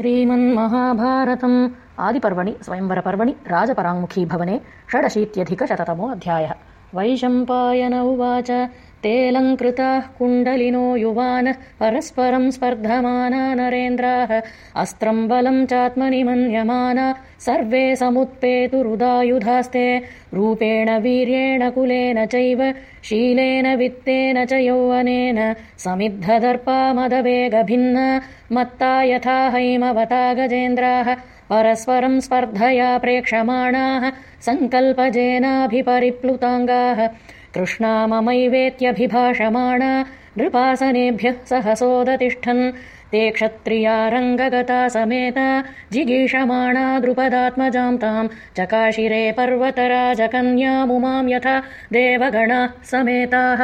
श्रीमन्महाभारतम् आदिपर्वणि स्वयंवरपर्वणि राजपराङ्मुखीभवने षडशीत्यधिकशततमोऽध्यायः वैशम्पायन उवाच तेऽलङ्कृताः कुण्डलिनो युवानः परस्परम् स्पर्धमाना नरेन्द्राः अस्त्रम् बलम् चात्मनि मन्यमाना सर्वे समुत्पेतुरुदायुधास्ते रूपेण वीर्येण कुलेन चैव शीलेन वित्तेन च यौवनेन समिद्धदर्पामदवेगभिन्ना मत्ता यथा हैमवता गजेन्द्राः परस्परम् स्पर्धया प्रेक्षमाणाः सङ्कल्पजेनाभिपरिप्लुताङ्गाः कृष्णा ममैवेत्यभिभाषमाणा नृपासनेभ्यः सहसोदतिष्ठन् ते क्षत्रियारङ्गगता समेता जिगीषमाणा द्रुपदात्मजां ताम् चकाशिरे पर्वतराजकन्यामुमाम् यथा देवगणाः समेताः।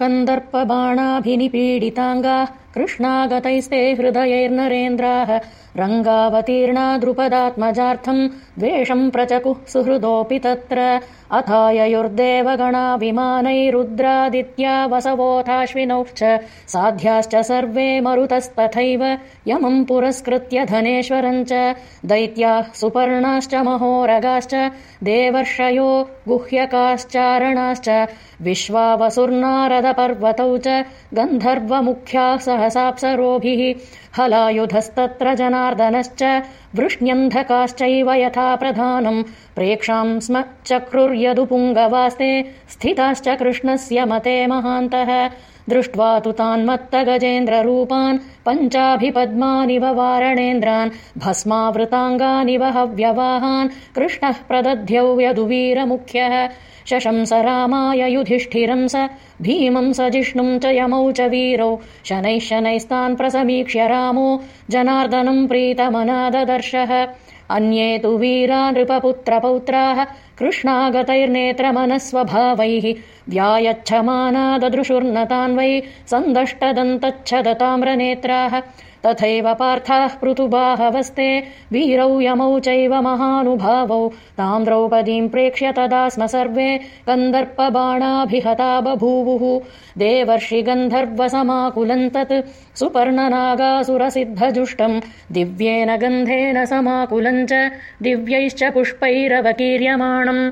कन्दर्पबाणाभिनिपीडिताङ्गाः कृष्णागतैस्ते हृदयैर्नरेन्द्राः रङ्गावतीर्णा द्रुपदात्मजार्थम् द्वेषम् प्रचकुः सुहृदोऽपि तत्र अथाययुर्देवगणा विमानैरुद्रादित्या वसवोऽथाश्विनौश्च साध्याश्च सर्वे मरुतस्तथैव यमम् पुरस्कृत्य धनेश्वरम् च दैत्याः सुपर्णाश्च महोरगाश्च देवर्षयो गुह्यकाश्चारणाश्च विश्वावसुर्नारदपर्वतौ च गन्धर्वमुख्याः सहसाप्सरोभिः। हलायुधस्तत्र जनार्दनश्च वृष्ण्यन्धकाश्चैव यथा प्रधानम् प्रेक्षाम् स्म चक्रुर्यदुपुङ्गवास्ते स्थिताश्च कृष्णस्य मते महान्तः दृष्ट्वा तु तान्मत्तगजेन्द्ररूपान् पञ्चाभिपद्मानिव वारणेन्द्रान् भस्मावृताङ्गानिव हव्यवाहान् कृष्णः प्रदध्यौ यदुवीरमुख्यः शशंस रामाय युधिष्ठिरम् स भीमम् स जिष्णुम् च यमौ च वीरौ शनैः शनैस्तान् प्रसमीक्ष्य रामो जनार्दनम् प्रीतमनाददर्शः अन्ये तु वीरा नृपपुत्रपौत्राः कृष्णागतैर्नेत्रमनस्वभावैः व्यायच्छमानाददृशुर्नतान् वै सन्दष्टदन्तच्छदताम्रनेत्राः तथैव पार्थाः पृथुबाहवस्ते वीरौ यमौ चैव महानुभावौ ताम् द्रौपदीम् प्रेक्ष्य तदा स्म सर्वे कन्दर्पबाणाभिहता बभूवुः। देवर्षि गन्धर्वसमाकुलम् तत् सुपर्णनागासुरसिद्धजुष्टम् दिव्येन गन्धेन समाकुलम् च दिव्यैश्च पुष्पैरवकीर्यमाणम्